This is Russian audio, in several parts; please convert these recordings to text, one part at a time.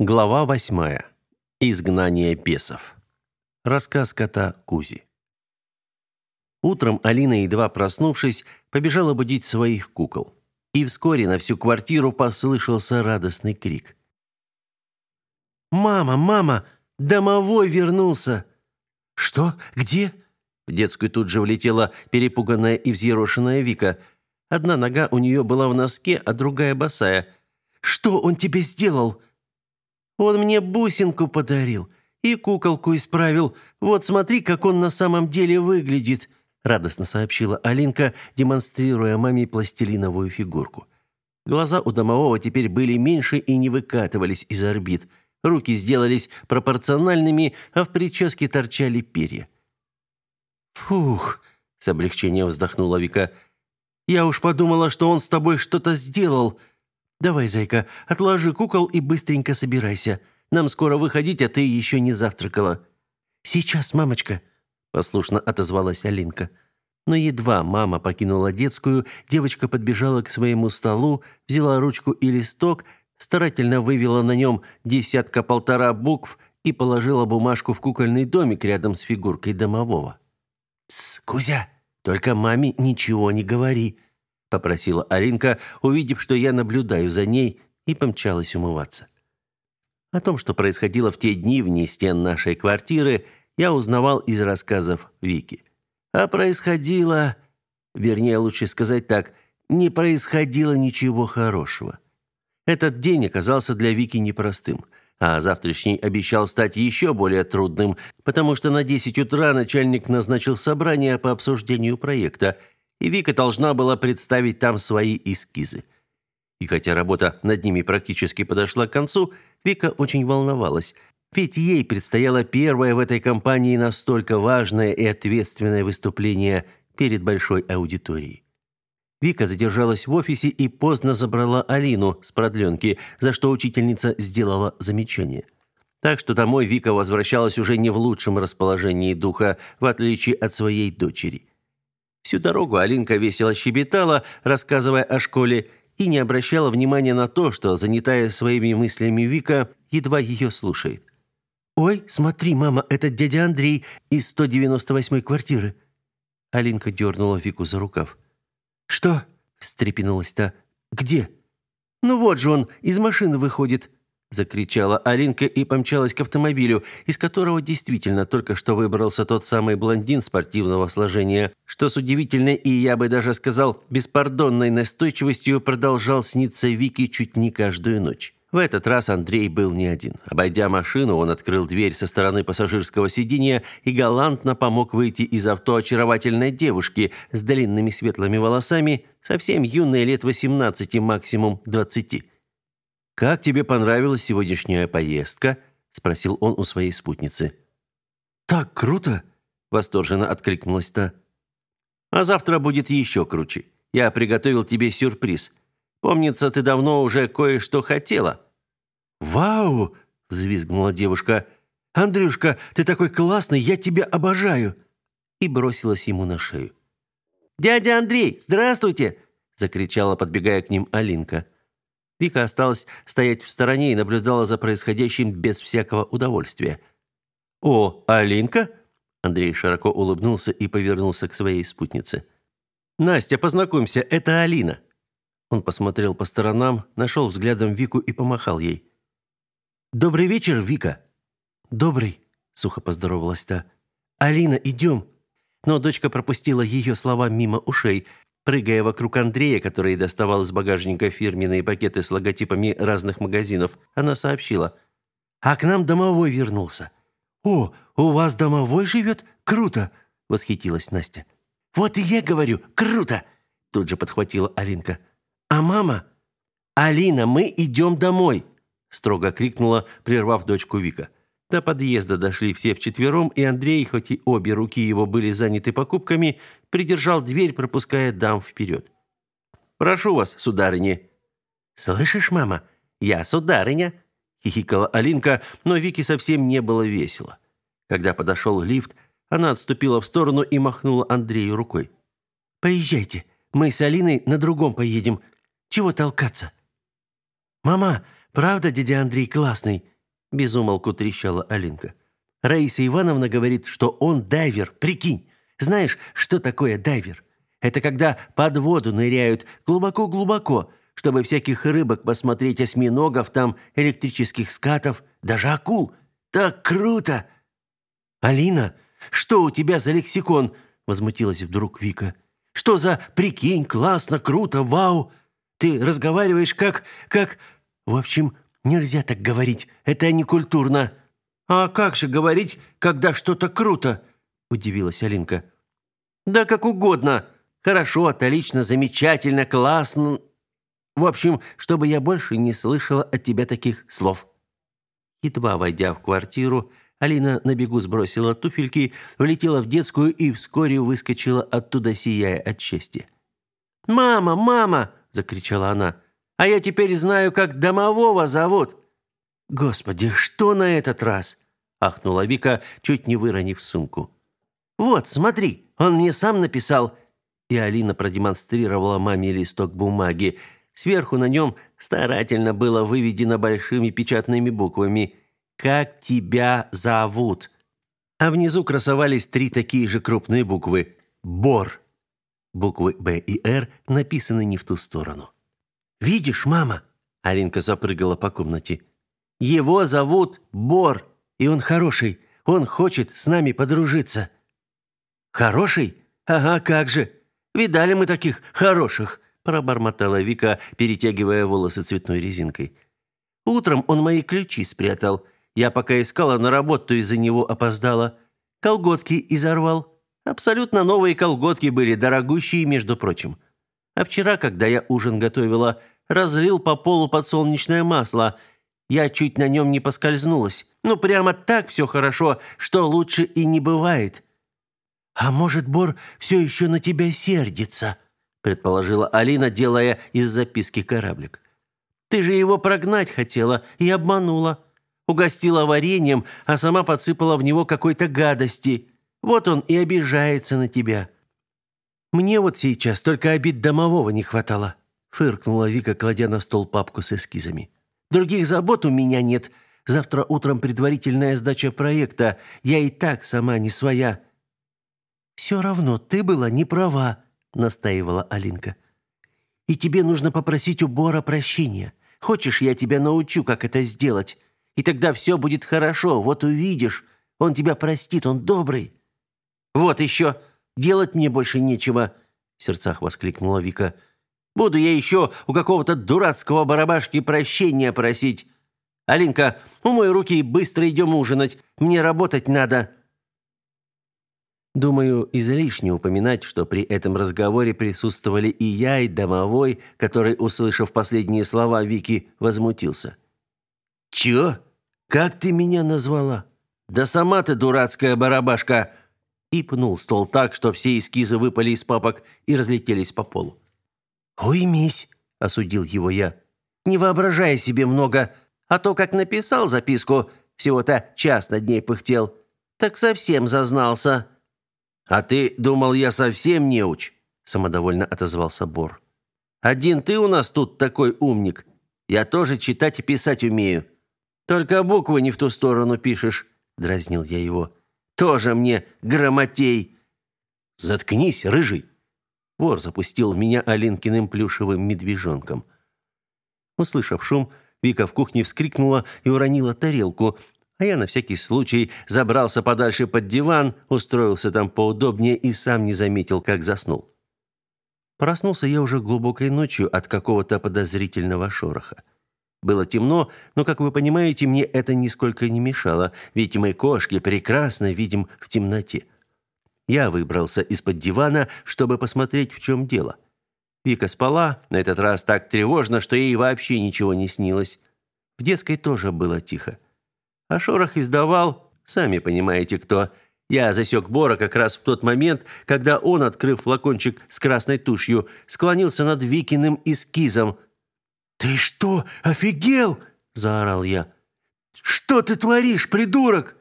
Глава восьмая. Изгнание бесов. Рассказ кота Кузи. Утром Алина, едва проснувшись, побежала будить своих кукол. И вскоре на всю квартиру послышался радостный крик. «Мама, мама, домовой вернулся!» «Что? Где?» В детскую тут же влетела перепуганная и взъерошенная Вика. Одна нога у нее была в носке, а другая босая. «Что он тебе сделал?» Он мне бусинку подарил и куколку исправил. Вот смотри, как он на самом деле выглядит», радостно сообщила Алинка, демонстрируя маме пластилиновую фигурку. Глаза у домового теперь были меньше и не выкатывались из орбит. Руки сделались пропорциональными, а в прическе торчали перья. «Фух!» – с облегчением вздохнула Вика. «Я уж подумала, что он с тобой что-то сделал. Давай, зайка, отложи кукол и быстренько собирайся. Нам скоро выходить, а ты еще не завтракала». «Сейчас, мамочка», – послушно отозвалась Алинка. Но едва мама покинула детскую, девочка подбежала к своему столу, взяла ручку и листок, старательно вывела на нем десятка-полтора букв и положила бумажку в кукольный домик рядом с фигуркой домового. «Тсс, Кузя, только маме ничего не говори», попросила Алинка, увидев, что я наблюдаю за ней, и помчалась умываться. О том, что происходило в те дни вне стен нашей квартиры, я узнавал из рассказов Вики. А происходило, вернее, лучше сказать так, не происходило ничего хорошего. Этот день оказался для Вики непростым, а завтрашний обещал стать еще более трудным, потому что на 10 утра начальник назначил собрание по обсуждению проекта – и Вика должна была представить там свои эскизы. И хотя работа над ними практически подошла к концу, Вика очень волновалась, ведь ей предстояло первое в этой компании настолько важное и ответственное выступление перед большой аудиторией. Вика задержалась в офисе и поздно забрала Алину с продленки, за что учительница сделала замечание. Так что домой Вика возвращалась уже не в лучшем расположении духа, в отличие от своей дочери. Всю дорогу Алинка весело щебетала, рассказывая о школе, и не обращала внимания на то, что, занятая своими мыслями Вика, едва ее слушает. «Ой, смотри, мама, это дядя Андрей из 198-й квартиры». Алинка дернула Вику за рукав. «Что?» – встрепенулась та. «Где?» «Ну вот же он, из машины выходит закричала Алинка и помчалась к автомобилю, из которого действительно только что выбрался тот самый блондин спортивного сложения, что с удивительной и, я бы даже сказал, беспардонной настойчивостью продолжал сниться Вике чуть не каждую ночь. В этот раз Андрей был не один. Обойдя машину, он открыл дверь со стороны пассажирского сиденья и галантно помог выйти из авто очаровательной девушки с длинными светлыми волосами, совсем юной лет 18, максимум 20. «Как тебе понравилась сегодняшняя поездка?» – спросил он у своей спутницы. «Так круто!» – восторженно откликнулась та. «А завтра будет еще круче. Я приготовил тебе сюрприз. Помнится, ты давно уже кое-что хотела». «Вау!» – взвизгнула девушка. «Андрюшка, ты такой классный, я тебя обожаю!» И бросилась ему на шею. «Дядя Андрей, здравствуйте!» – закричала, подбегая к ним Алинка. Вика осталась стоять в стороне и наблюдала за происходящим без всякого удовольствия. «О, Алинка?» Андрей широко улыбнулся и повернулся к своей спутнице. «Настя, познакомься, это Алина». Он посмотрел по сторонам, нашел взглядом Вику и помахал ей. «Добрый вечер, Вика». «Добрый», — сухо поздоровалась та. «Алина, идем». Но дочка пропустила ее слова мимо ушей — Прыгая вокруг Андрея, который доставал из багажника фирменные пакеты с логотипами разных магазинов, она сообщила. «А к нам домовой вернулся». «О, у вас домовой живет? Круто!» – восхитилась Настя. «Вот и я говорю, круто!» – тут же подхватила Алинка. «А мама?» «Алина, мы идем домой!» – строго крикнула, прервав дочку Вика. До подъезда дошли все вчетвером, и Андрей, хоть и обе руки его были заняты покупками, придержал дверь, пропуская дам вперед. «Прошу вас, сударыня». «Слышишь, мама, я сударыня», — хихикала Алинка, но Вике совсем не было весело. Когда подошел лифт, она отступила в сторону и махнула Андрею рукой. «Поезжайте, мы с Алиной на другом поедем. Чего толкаться?» «Мама, Правда, дядя Андрей классный?» Безумолку трещала Алинка. «Раиса Ивановна говорит, что он дайвер. Прикинь! Знаешь, что такое дайвер? Это когда под воду ныряют глубоко-глубоко, чтобы всяких рыбок посмотреть, осьминогов там, электрических скатов, даже акул. Так круто!» «Алина, что у тебя за лексикон?» – возмутилась вдруг Вика. «Что за «прикинь, классно, круто, вау»? Ты разговариваешь как... как... В общем, нельзя так говорить, это не культурно». «А как же говорить, когда что-то круто?» – удивилась Алинка. «Да как угодно. Хорошо, отлично, замечательно, классно. В общем, чтобы я больше не слышала от тебя таких слов». Едва войдя в квартиру, Алина на бегу сбросила туфельки, влетела в детскую и вскоре выскочила оттуда, сияя от счастья. «Мама, мама!» – закричала она. «А я теперь знаю, как домового зовут!» «Господи, что на этот раз?» – ахнула Вика, чуть не выронив сумку. «Вот, смотри, он мне сам написал!» И Алина продемонстрировала маме листок бумаги. Сверху на нем старательно было выведено большими печатными буквами – как тебя зовут?» А внизу красовались три такие же крупные буквы «Бор». Буквы «Б» и «Р» написаны не в ту сторону. «Видишь, мама?» Алинка запрыгала по комнате. «Его зовут Бор, и он хороший. Он хочет с нами подружиться». «Хороший? Ага, как же! Видали мы таких хороших!» пробормотала Вика, перетягивая волосы цветной резинкой. «Утром он мои ключи спрятал. Я пока искала на работу, из-за него опоздала. Колготки изорвал. Абсолютно новые колготки были, дорогущие, между прочим. А вчера, когда я ужин готовила, разлил по полу подсолнечное масло. Я чуть на нем не поскользнулась. Ну, прямо так все хорошо, что лучше и не бывает. «А может, Бор все еще на тебя сердится?» предположила Алина, делая из записки кораблик. «Ты же его прогнать хотела и обманула. Угостила вареньем, а сама подсыпала в него какой-то гадости. Вот он и обижается на тебя. Мне вот сейчас только обид домового не хватало, фыркнула Вика, кладя на стол папку с эскизами. Других забот у меня нет. Завтра утром предварительная сдача проекта. Я и так сама не своя. Все равно ты была не права, настаивала Алинка. И тебе нужно попросить у Бора прощения. Хочешь, я тебя научу, как это сделать? И тогда все будет хорошо, вот увидишь. Он тебя простит, он добрый». «Вот еще! Делать мне больше нечего!» В сердцах воскликнула Вика. «Буду я еще у какого-то дурацкого барабашки прощения просить. Алинка, умой руки и быстро идем ужинать. Мне работать надо». Думаю, излишне упоминать, что при этом разговоре присутствовали и я, и домовой, который, услышав последние слова Вики, возмутился. «Чё? Как ты меня назвала?» «Да сама ты дурацкая барабашка!» И пнул стол так, что все эскизы выпали из папок и разлетелись по полу. «Уймись!» – осудил его я. «Не воображай себе много, а то, как написал записку, всего-то час над ней пыхтел, так совсем зазнался». «А ты думал, я совсем неуч?» – самодовольно отозвался Бор. «Один ты у нас тут такой умник. Я тоже читать и писать умею. Только буквы не в ту сторону пишешь, дразнил я его. Тоже мне грамотей. Заткнись, рыжий. Вор запустил в меня Алинкиным плюшевым медвежонком. Услышав шум, Вика в кухне вскрикнула и уронила тарелку, а я на всякий случай забрался подальше под диван, устроился там поудобнее и сам не заметил, как заснул. Проснулся я уже глубокой ночью от какого-то подозрительного шороха. Было темно, но, как вы понимаете, мне это нисколько не мешало, ведь мы, кошки, прекрасно видим в темноте. Я выбрался из-под дивана, чтобы посмотреть, в чем дело. Вика спала, на этот раз так тревожно, что ей вообще ничего не снилось. В детской тоже было тихо. А шорох издавал, сами понимаете кто. Я засек Бора как раз в тот момент, когда он, открыв флакончик с красной тушью, склонился над Викиным эскизом, «Ты что, офигел?» – заорал я. «Что ты творишь, придурок?»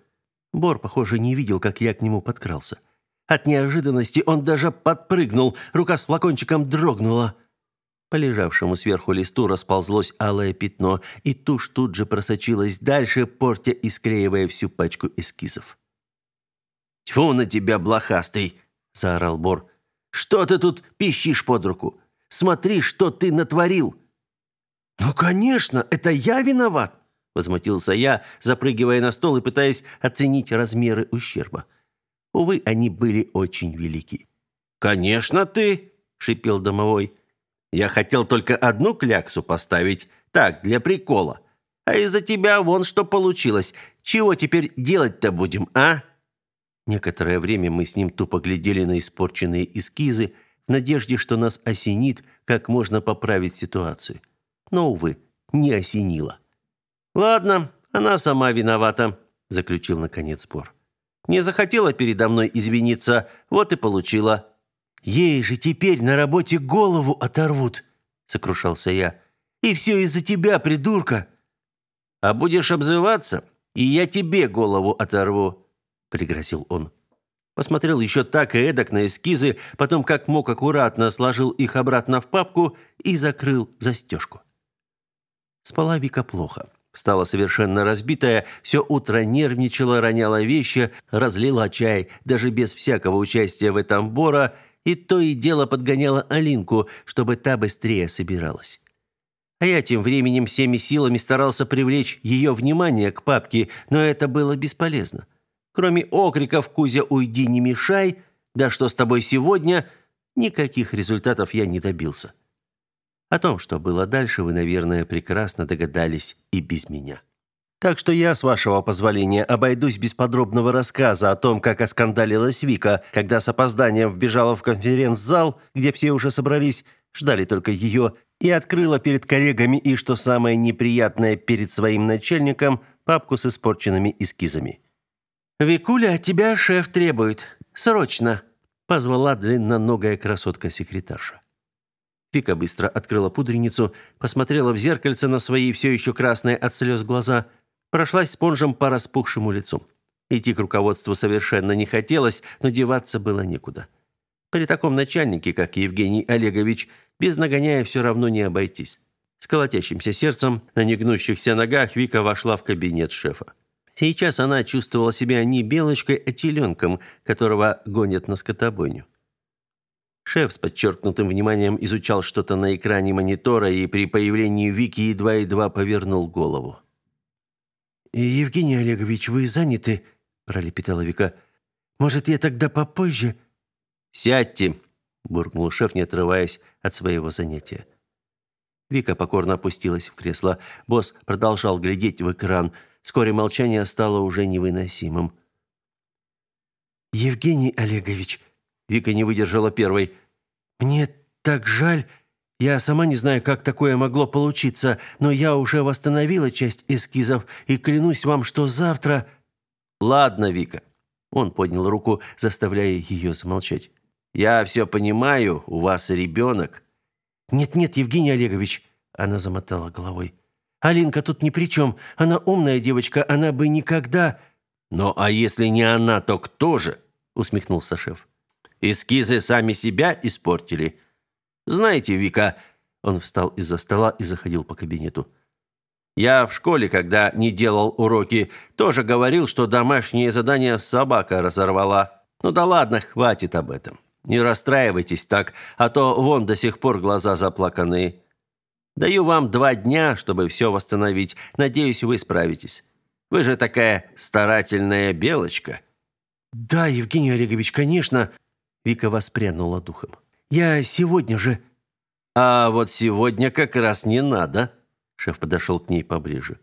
Бор, похоже, не видел, как я к нему подкрался. От неожиданности он даже подпрыгнул, рука с флакончиком дрогнула. По лежавшему сверху листу расползлось алое пятно, и тушь тут же просочилась дальше, портя и склеивая всю пачку эскизов. «Тьфу на тебя, блохастый!» – заорал Бор. «Что ты тут пищишь под руку? Смотри, что ты натворил!» «Ну, конечно, это я виноват!» – возмутился я, запрыгивая на стол и пытаясь оценить размеры ущерба. Увы, они были очень велики. «Конечно ты!» – шипел домовой. Я хотел только одну кляксу поставить, так, для прикола. А из-за тебя вон что получилось. Чего теперь делать-то будем, а?» Некоторое время мы с ним тупо глядели на испорченные эскизы, в надежде, что нас осенит, как можно поправить ситуацию. Но, увы, не осенило. «Ладно, она сама виновата», – заключил наконец Бор. «Не захотела передо мной извиниться, вот и получила. Ей же теперь на работе голову оторвут, сокрушался я. И все из-за тебя, придурка. А будешь обзываться, и я тебе голову оторву, пригрозил он. Посмотрел еще так и эдак на эскизы, потом как мог аккуратно сложил их обратно в папку и закрыл застежку. Спала Вика плохо. Стала совершенно разбитая, все утро нервничала, роняла вещи, разлила чай, даже без всякого участия в этом Бора – и то и дело подгоняла Алинку, чтобы та быстрее собиралась. А я тем временем всеми силами старался привлечь ее внимание к папке, но это было бесполезно. Кроме окриков «Кузя, уйди, не мешай!» «Да что с тобой сегодня?» Никаких результатов я не добился. О том, что было дальше, вы, наверное, прекрасно догадались и без меня. Так что я, с вашего позволения, обойдусь без подробного рассказа о том, как оскандалилась Вика, когда с опозданием вбежала в конференц-зал, где все уже собрались, ждали только ее, и открыла перед коллегами и, что самое неприятное, перед своим начальником, папку с испорченными эскизами. «Викуля, тебя шеф требует. Срочно!» – позвала длинноногая красотка-секретарша. Вика быстро открыла пудреницу, посмотрела в зеркальце на свои все еще красные от слез глаза – прошлась спонжем по распухшему лицу. Идти к руководству совершенно не хотелось, но деваться было некуда. При таком начальнике, как Евгений Олегович, без нагоняя все равно не обойтись. С колотящимся сердцем, на негнущихся ногах Вика вошла в кабинет шефа. Сейчас она чувствовала себя не белочкой, а теленком, которого гонят на скотобойню. Шеф с подчеркнутым вниманием изучал что-то на экране монитора и при появлении Вики едва-едва повернул голову. «Евгений Олегович, вы заняты?» – пролепетала Вика. «Может, я тогда попозже?» «Сядьте!» – буркнул шеф, не отрываясь от своего занятия. Вика покорно опустилась в кресло. Босс продолжал глядеть в экран. Вскоре молчание стало уже невыносимым. «Евгений Олегович», – Вика не выдержала первой, – «мне так жаль, я сама не знаю, как такое могло получиться, но я уже восстановила часть эскизов и клянусь вам, что завтра Ладно, Вика. Он поднял руку, заставляя ее замолчать. Я все понимаю, у вас ребенок». Нет-нет, Евгений Олегович, она замотала головой. Алинка тут ни при чем. Она умная девочка, она бы никогда «Ну, а если не она, то кто же?» усмехнулся шеф. «Эскизы сами себя испортили. Знаете, Вика, он встал из-за стола и заходил по кабинету. Я в школе, когда не делал уроки, тоже говорил, что домашнее задание собака разорвала. Ну да ладно, хватит об этом. Не расстраивайтесь так, а то вон до сих пор глаза заплаканные. Даю вам два дня, чтобы все восстановить. Надеюсь, вы справитесь. Вы же такая старательная белочка. Да, Евгений Олегович, конечно, Вика воспрянула духом. Я сегодня же...» «А вот сегодня как раз не надо», — шеф подошел к ней поближе.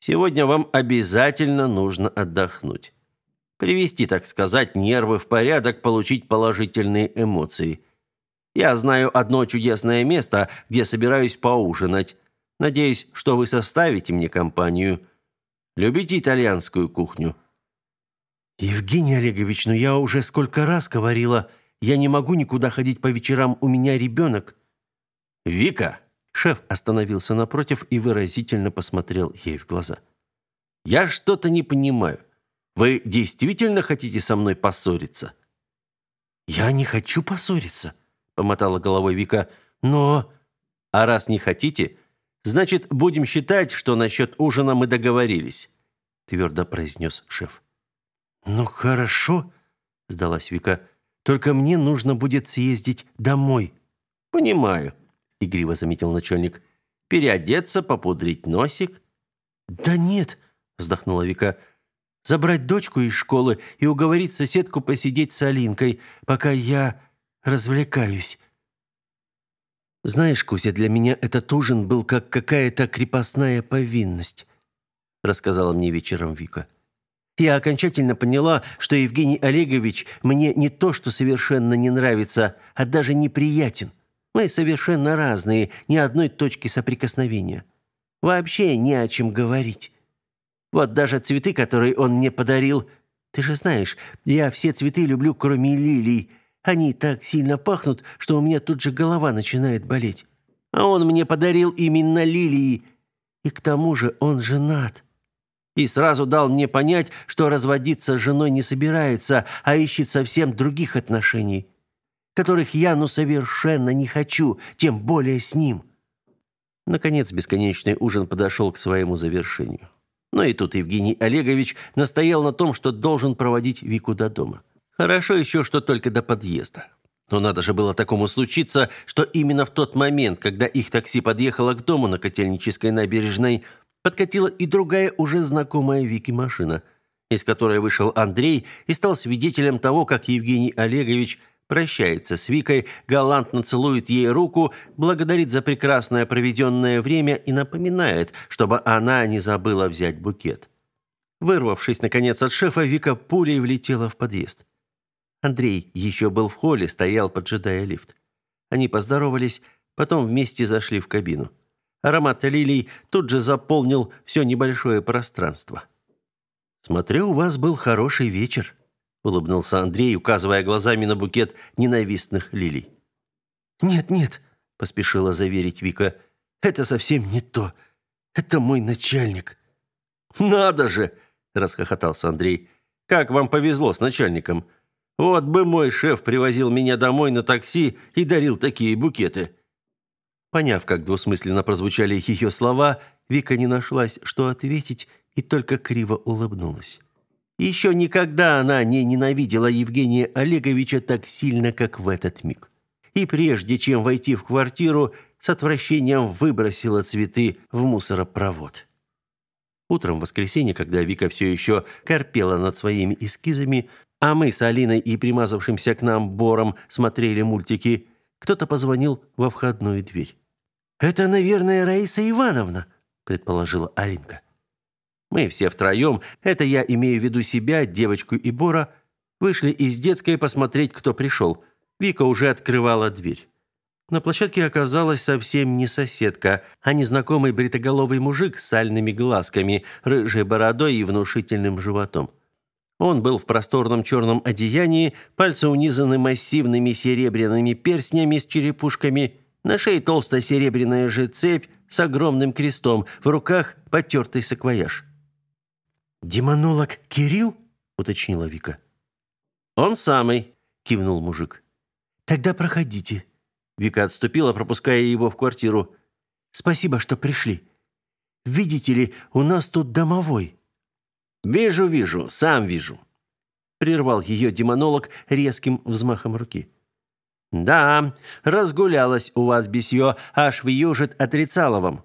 «Сегодня вам обязательно нужно отдохнуть. Привести, так сказать, нервы в порядок, получить положительные эмоции. Я знаю одно чудесное место, где собираюсь поужинать. Надеюсь, что вы составите мне компанию. Любите итальянскую кухню?» «Евгений Олегович, ну я уже сколько раз говорила...» Я не могу никуда ходить по вечерам, у меня ребенок». «Вика!» Шеф остановился напротив и выразительно посмотрел ей в глаза. «Я что-то не понимаю. Вы действительно хотите со мной поссориться?» «Я не хочу поссориться», — помотала головой Вика. «Но...» А раз не хотите, значит, будем считать, что насчет ужина мы договорились, твердо произнес шеф. Ну хорошо, сдалась Вика. Только мне нужно будет съездить домой. Понимаю, игриво заметил начальник. Переодеться, попудрить носик. Да нет, вздохнула Вика. Забрать дочку из школы и уговорить соседку посидеть с Алинкой, пока я развлекаюсь. Знаешь, Кузя, для меня этот ужин был как какая-то крепостная повинность, рассказала мне вечером Вика. Я окончательно поняла, что Евгений Олегович мне не то, что совершенно не нравится, а даже неприятен. Мы совершенно разные, ни одной точки соприкосновения. Вообще не о чем говорить. Вот даже цветы, которые он мне подарил, ты же знаешь, я все цветы люблю, кроме лилий. Они так сильно пахнут, что у меня тут же голова начинает болеть. А он мне подарил именно лилии. И к тому же он женат. И сразу дал мне понять, что разводиться с женой не собирается, а ищет совсем других отношений, которых я ну совершенно не хочу, тем более с ним. Наконец бесконечный ужин подошел к своему завершению. Но и тут Евгений Олегович настоял на том, что должен проводить Вику до дома. Хорошо еще, что только до подъезда. Но надо же было такому случиться, что именно в тот момент, когда их такси подъехало к дому на Котельнической набережной, подкатила и другая уже знакомая Вике машина, из которой вышел Андрей и стал свидетелем того, как Евгений Олегович прощается с Викой, галантно целует ей руку, благодарит за прекрасное проведенное время и напоминает, чтобы она не забыла взять букет. Вырвавшись, наконец, от шефа, Вика пулей влетела в подъезд. Андрей еще был в холле, стоял, поджидая лифт. Они поздоровались, потом вместе зашли в кабину. Аромат лилий тут же заполнил все небольшое пространство. «Смотрю, у вас был хороший вечер», — улыбнулся Андрей, указывая глазами на букет ненавистных лилий. «Нет, нет», — поспешила заверить Вика, — «это совсем не то. Это мой начальник». «Надо же!» — расхохотался Андрей. «Как вам повезло с начальником. Вот бы мой шеф привозил меня домой на такси и дарил такие букеты». Поняв, как двусмысленно прозвучали ее слова, Вика не нашлась, что ответить, и только криво улыбнулась. Еще никогда она не ненавидела Евгения Олеговича так сильно, как в этот миг. И прежде чем войти в квартиру, с отвращением выбросила цветы в мусоропровод. Утром в воскресенье, когда Вика все еще корпела над своими эскизами, а мы с Алиной и примазавшимся к нам Бором смотрели мультики, кто-то позвонил во входную дверь. «Это, наверное, Раиса Ивановна», — предположила Алинка. Мы все втроем, это я имею в виду себя, девочку и Бора, вышли из детской посмотреть, кто пришел. Вика уже открывала дверь. На площадке оказалась совсем не соседка, а незнакомый бритоголовый мужик с сальными глазками, рыжей бородой и внушительным животом. Он был в просторном черном одеянии, пальцы унизаны массивными серебряными перстнями с черепушками, на шее толстая серебряная же цепь с огромным крестом, в руках потертый саквояж. «Демонолог Кирилл?» — уточнила Вика. «Он самый», — кивнул мужик. «Тогда проходите». Вика отступила, пропуская его в квартиру. «Спасибо, что пришли. Видите ли, у нас тут домовой». «Вижу, вижу, сам вижу», — прервал ее демонолог резким взмахом руки. «Да, разгулялась у вас бесье, аж вьюжит отрицаловом».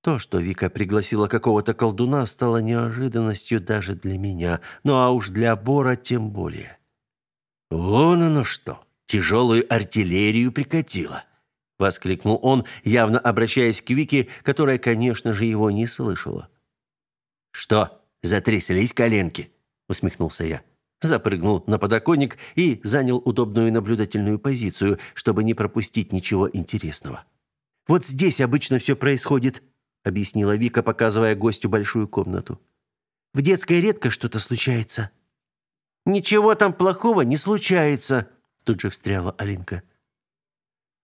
То, что Вика пригласила какого-то колдуна, стало неожиданностью даже для меня, ну а уж для Бора тем более. «Вон оно что, тяжелую артиллерию прикатило!» — воскликнул он, явно обращаясь к Вике, которая, конечно же, его не слышала. «Что, затряслись коленки?» — усмехнулся я. Запрыгнул на подоконник и занял удобную наблюдательную позицию, чтобы не пропустить ничего интересного. «Вот здесь обычно все происходит», — объяснила Вика, показывая гостю большую комнату. «В детской редко что-то случается». «Ничего там плохого не случается», — тут же встряла Алинка.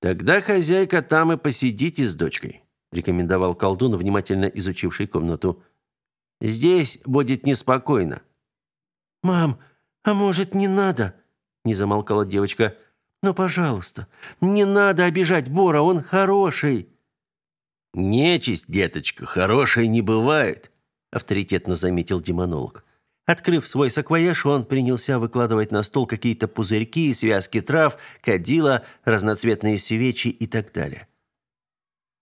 «Тогда, хозяйка, там и посидите с дочкой», — рекомендовал колдун, внимательно изучивший комнату. Здесь будет неспокойно. Мам, а может, не надо? Не замолкала девочка. Ну, пожалуйста, не надо обижать Бора, он хороший. Нечисть, деточка, хорошей не бывает, авторитетно заметил демонолог. Открыв свой саквояж, он принялся выкладывать на стол какие-то пузырьки, связки трав, кадила, разноцветные свечи и так далее.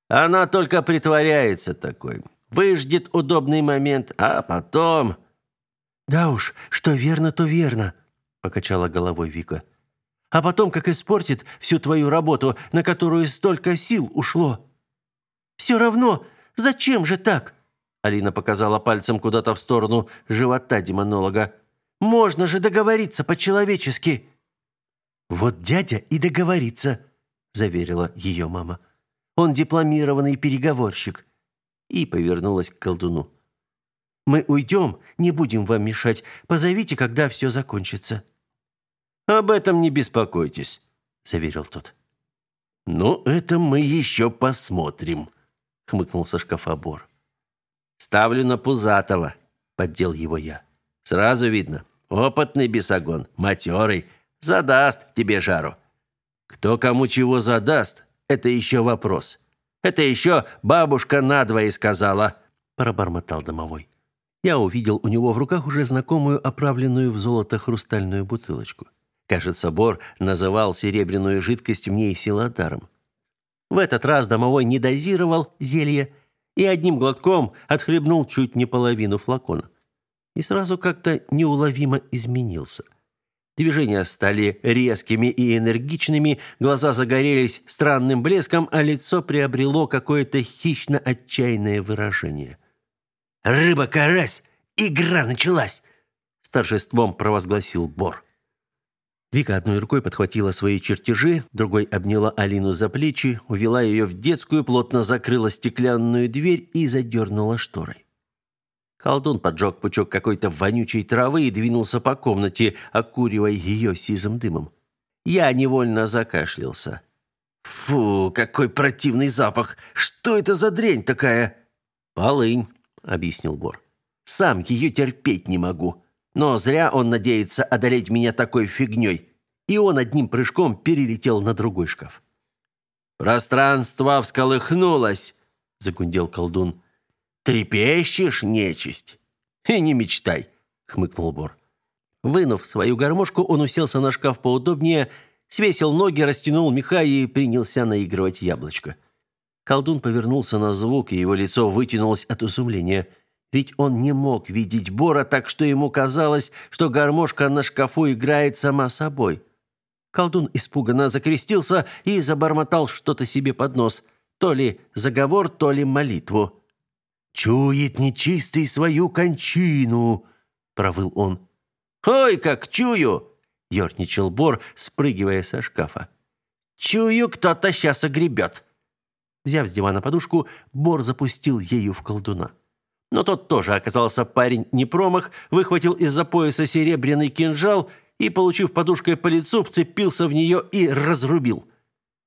Она только притворяется такой. Выждет удобный момент, а потом... «Да уж, что верно, то верно», — покачала головой Вика. «А потом как испортит всю твою работу, на которую столько сил ушло». «Все равно, зачем же так?» Алина показала пальцем куда-то в сторону живота демонолога. «Можно же договориться по-человечески». «Вот дядя и договорится», — заверила ее мама. «Он дипломированный переговорщик». И повернулась к колдуну. Мы уйдем, не будем вам мешать. Позовите, когда все закончится». «Об этом не беспокойтесь», — заверил тот. «Ну, это мы еще посмотрим», — хмыкнул со шкафа Бор. «Ставлю на Пузатого», — поддел его я. «Сразу видно. Опытный бесогон, матерый. Задаст тебе жару». «Кто кому чего задаст, это еще вопрос. Это еще бабушка надвое сказала», — пробормотал домовой я увидел у него в руках уже знакомую оправленную в золото хрустальную бутылочку. Кажется, Бор называл серебряную жидкость в ней силодаром. В этот раз домовой не дозировал зелье и одним глотком отхлебнул чуть не половину флакона. И сразу как-то неуловимо изменился. Движения стали резкими и энергичными, глаза загорелись странным блеском, а лицо приобрело какое-то хищно-отчаянное выражение – «Рыба-карась! Игра началась!» С торжеством провозгласил Бор. Вика одной рукой подхватила свои чертежи, другой обняла Алину за плечи, увела ее в детскую, плотно закрыла стеклянную дверь и задернула шторой. Колдун поджег пучок какой-то вонючей травы и двинулся по комнате, окуривая ее сизым дымом. Я невольно закашлялся. «Фу, какой противный запах! Что это за дрянь такая?» «Полынь», объяснил Бор. Сам ее терпеть не могу. Но зря он надеется одолеть меня такой фигней. И он одним прыжком перелетел на другой шкаф. «Пространство всколыхнулось!» — загундел колдун. «Трепещешь, нечисть?» «И не мечтай!» — хмыкнул Бор. Вынув свою гармошку, он уселся на шкаф поудобнее, свесил ноги, растянул меха и принялся наигрывать яблочко. Колдун повернулся на звук, и его лицо вытянулось от изумления. Ведь он не мог видеть Бора, так что ему казалось, что гармошка на шкафу играет сама собой. Колдун испуганно закрестился и забормотал что-то себе под нос. То ли заговор, то ли молитву. «Чует нечистый свою кончину!» — провыл он. «Ой, как чую!» — ерничал Бор, спрыгивая со шкафа. «Чую, кто-то сейчас огребет!» Взяв с дивана подушку, Бор запустил ею в колдуна. Но тот тоже оказался парень не промах, выхватил из-за пояса серебряный кинжал и, получив подушкой по лицу, вцепился в нее и разрубил.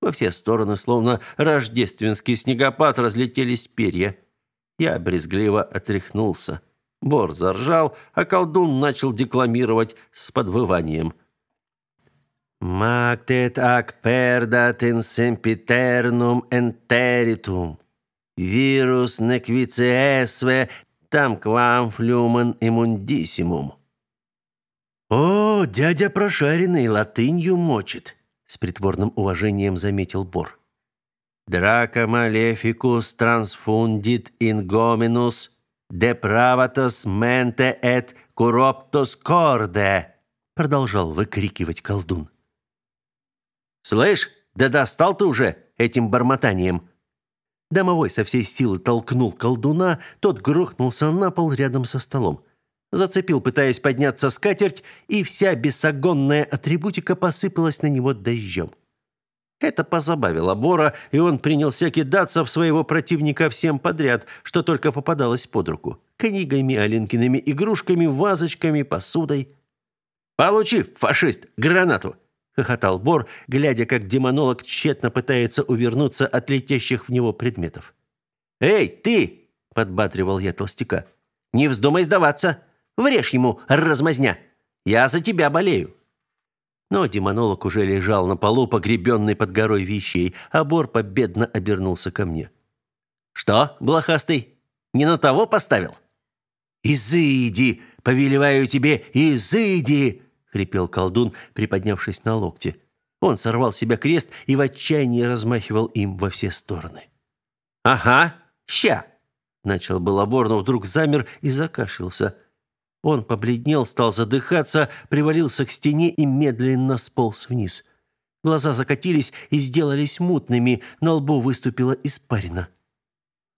Во все стороны, словно рождественский снегопад, разлетелись перья. Я брезгливо отряхнулся. Бор заржал, а колдун начал декламировать с подвыванием – Mactet ac perdat in sempiternum enteritum. Virus nequitiesve там quam flumen immundissimum. О, дядя прошаренный латынью мочит, с притворным уважением заметил Бор. Maleficus transfundit in gominus depravatus mente et corruptus corde, продолжал выкрикивать колдун. Слышь, да достал ты уже этим бормотанием. Домовой со всей силы толкнул колдуна, тот грохнулся на пол рядом со столом. Зацепил, пытаясь подняться скатерть, и вся бесогонная атрибутика посыпалась на него дождем. Это позабавило Бора, и он принялся кидаться в своего противника всем подряд, что только попадалось под руку. Книгами, Алинкиными игрушками, вазочками, посудой. «Получи, фашист, гранату!» Хохотал Бор, глядя, как демонолог тщетно пытается увернуться от летящих в него предметов. «Эй, ты!» – подбадривал я толстяка. «Не вздумай сдаваться! Врежь ему, размазня! Я за тебя болею!» Но демонолог уже лежал на полу, погребенный под горой вещей, а Бор победно обернулся ко мне. «Что, блохастый, не на того поставил?» «Изыди! Повелеваю тебе, изыди!» — хрипел колдун, приподнявшись на локте. Он сорвал себя крест и в отчаянии размахивал им во все стороны. «Ага, ща!» — начал Балабор, но вдруг замер и закашлялся. Он побледнел, стал задыхаться, привалился к стене и медленно сполз вниз. Глаза закатились и сделались мутными, на лбу выступила испарина.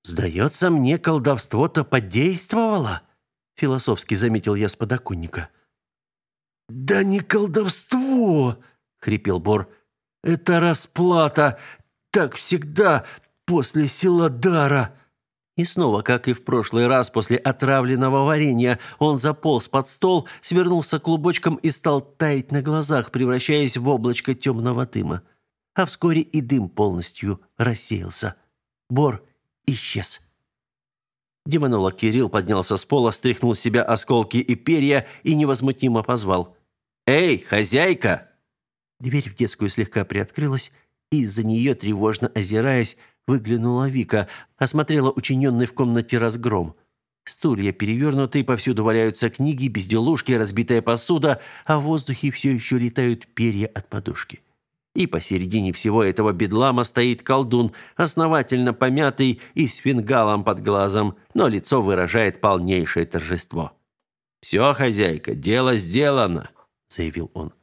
«Сдается мне, колдовство-то подействовало», — философски заметил я с подоконника. «Да не колдовство!» — хрипел Бор. «Это расплата! Так всегда после села дара!» И снова, как и в прошлый раз после отравленного варенья, он заполз под стол, свернулся клубочком и стал таять на глазах, превращаясь в облачко темного дыма. А вскоре и дым полностью рассеялся. Бор исчез. Демонолог Кирилл поднялся с пола, стряхнул с себя осколки и перья и невозмутимо позвал. «Эй, хозяйка!» Дверь в детскую слегка приоткрылась, и из-за нее, тревожно озираясь, Выглянула Вика, осмотрела учиненный в комнате разгром. Стулья перевернуты, повсюду валяются книги, безделушки, разбитая посуда, а в воздухе все еще летают перья от подушки. И посередине всего этого бедлама стоит колдун, основательно помятый и с фингалом под глазом, но лицо выражает полнейшее торжество. «Все, хозяйка, дело сделано», — заявил он.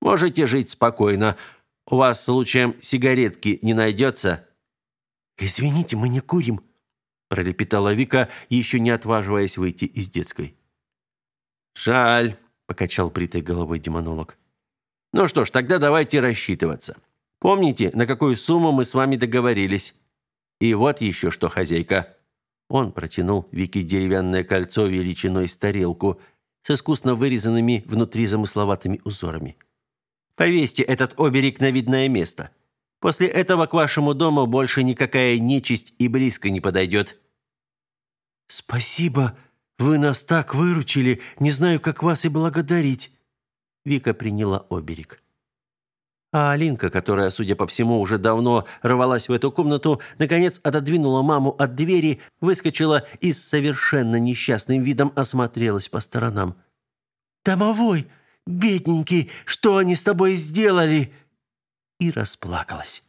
«Можете жить спокойно. У вас, случаем, сигаретки не найдется?» «Извините, мы не курим», – пролепетала Вика, еще не отваживаясь выйти из детской. «Жаль», – покачал бритой головой демонолог. «Ну что ж, тогда давайте рассчитываться. Помните, на какую сумму мы с вами договорились? И вот еще что, хозяйка». Он протянул Вике деревянное кольцо величиной с тарелку с искусно вырезанными внутри замысловатыми узорами. «Повесьте этот оберег на видное место». После этого к вашему дому больше никакая нечисть и близко не подойдет». «Спасибо, вы нас так выручили, не знаю, как вас и благодарить». Вика приняла оберег. А Алинка, которая, судя по всему, уже давно рвалась в эту комнату, наконец отодвинула маму от двери, выскочила и с совершенно несчастным видом осмотрелась по сторонам. «Домовой! Бедненький! Что они с тобой сделали?» и расплакалась.